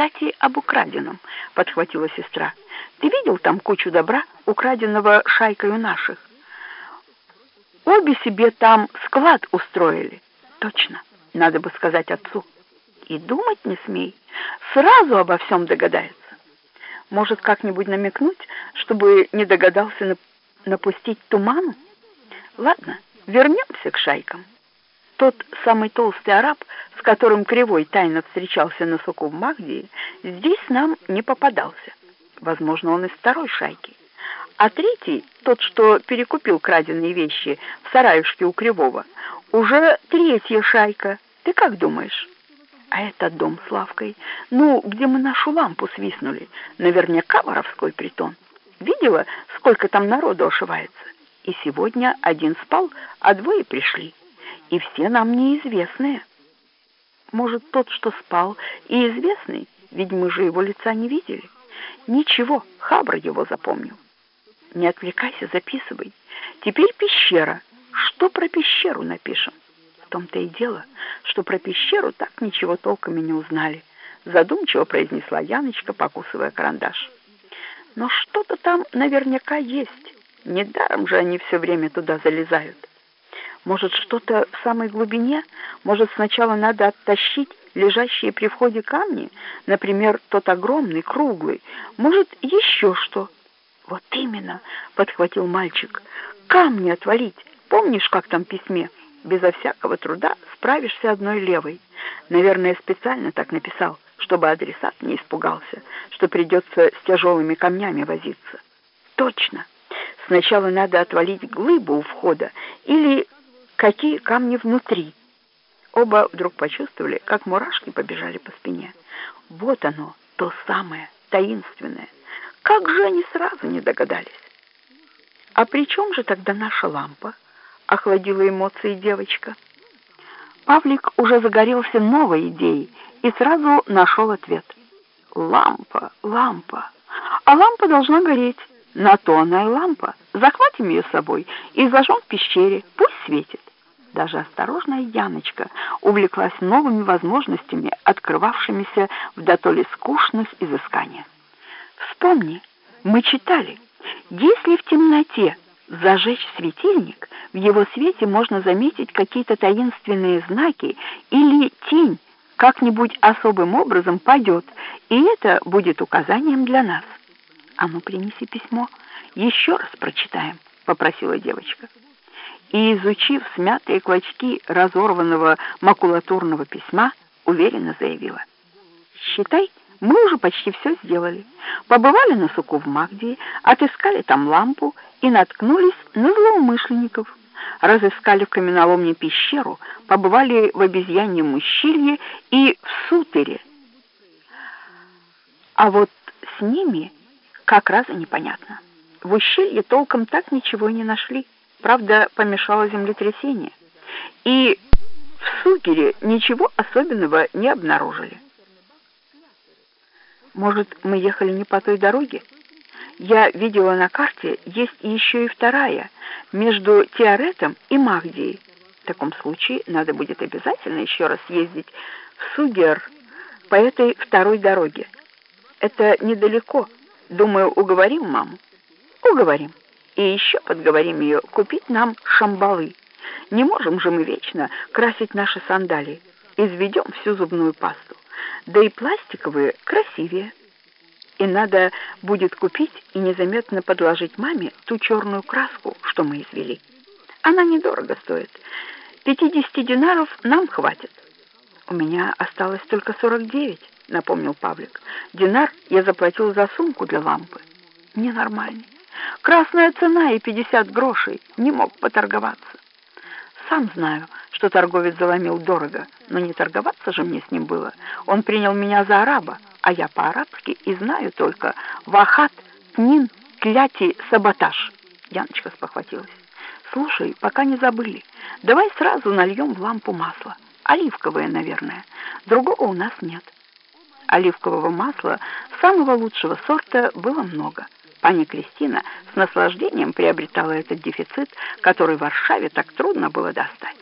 кстати, об украденном», — подхватила сестра. «Ты видел там кучу добра, украденного шайкой у наших? Обе себе там склад устроили». «Точно, надо бы сказать отцу». «И думать не смей, сразу обо всем догадается. Может, как-нибудь намекнуть, чтобы не догадался напустить туману? Ладно, вернемся к шайкам». Тот самый толстый араб, с которым Кривой тайно встречался на суку в Магдии, здесь нам не попадался. Возможно, он из второй шайки. А третий, тот, что перекупил краденые вещи в сараюшке у Кривого, уже третья шайка. Ты как думаешь? А это дом с лавкой. Ну, где мы нашу лампу свистнули. Наверняка воровской притон. Видела, сколько там народу ошивается? И сегодня один спал, а двое пришли и все нам неизвестные. Может, тот, что спал, и известный, ведь мы же его лица не видели. Ничего, Хабр его запомнил. Не отвлекайся, записывай. Теперь пещера. Что про пещеру напишем? В том-то и дело, что про пещеру так ничего толком и не узнали. Задумчиво произнесла Яночка, покусывая карандаш. Но что-то там наверняка есть. Недаром же они все время туда залезают. Может, что-то в самой глубине? Может, сначала надо оттащить лежащие при входе камни? Например, тот огромный, круглый. Может, еще что? Вот именно, подхватил мальчик. Камни отвалить. Помнишь, как там в письме? Безо всякого труда справишься одной левой. Наверное, специально так написал, чтобы адресат не испугался, что придется с тяжелыми камнями возиться. Точно. Сначала надо отвалить глыбу у входа или какие камни внутри. Оба вдруг почувствовали, как мурашки побежали по спине. Вот оно, то самое, таинственное. Как же они сразу не догадались? А при чем же тогда наша лампа? Охладила эмоции девочка. Павлик уже загорелся новой идеей и сразу нашел ответ. Лампа, лампа. А лампа должна гореть. На то она и лампа. Захватим ее с собой и зажжем в пещере. Пусть светит. Даже осторожная Яночка увлеклась новыми возможностями, открывавшимися в дотоле скучных изысканиях. Вспомни, мы читали, если в темноте зажечь светильник, в его свете можно заметить какие-то таинственные знаки или тень как-нибудь особым образом падет, и это будет указанием для нас. «А ну, принеси письмо, еще раз прочитаем», — попросила девочка и, изучив смятые клочки разорванного макулатурного письма, уверенно заявила. «Считай, мы уже почти все сделали. Побывали на суку в Магдии, отыскали там лампу и наткнулись на злоумышленников. Разыскали в каменоломне пещеру, побывали в обезьяньем ущелье и в сутере. А вот с ними как раз и непонятно. В ущелье толком так ничего и не нашли. Правда, помешало землетрясение. И в Сугере ничего особенного не обнаружили. Может, мы ехали не по той дороге? Я видела на карте, есть еще и вторая, между Теоретом и Магдией. В таком случае надо будет обязательно еще раз ездить в Сугер по этой второй дороге. Это недалеко. Думаю, уговорим маму? Уговорим и еще подговорим ее купить нам шамбалы. Не можем же мы вечно красить наши сандалии. Изведем всю зубную пасту. Да и пластиковые красивее. И надо будет купить и незаметно подложить маме ту черную краску, что мы извели. Она недорого стоит. 50 динаров нам хватит. У меня осталось только 49, напомнил Павлик. Динар я заплатил за сумку для лампы. Ненормальный. Красная цена и 50 грошей. Не мог поторговаться. Сам знаю, что торговец заломил дорого, но не торговаться же мне с ним было. Он принял меня за араба, а я по-арабски и знаю только «вахат», «тнин», «кляти», «саботаж». Яночка спохватилась. «Слушай, пока не забыли, давай сразу нальем в лампу масло. Оливковое, наверное. Другого у нас нет». Оливкового масла самого лучшего сорта было много. Пани Кристина с наслаждением приобретала этот дефицит, который в Варшаве так трудно было достать.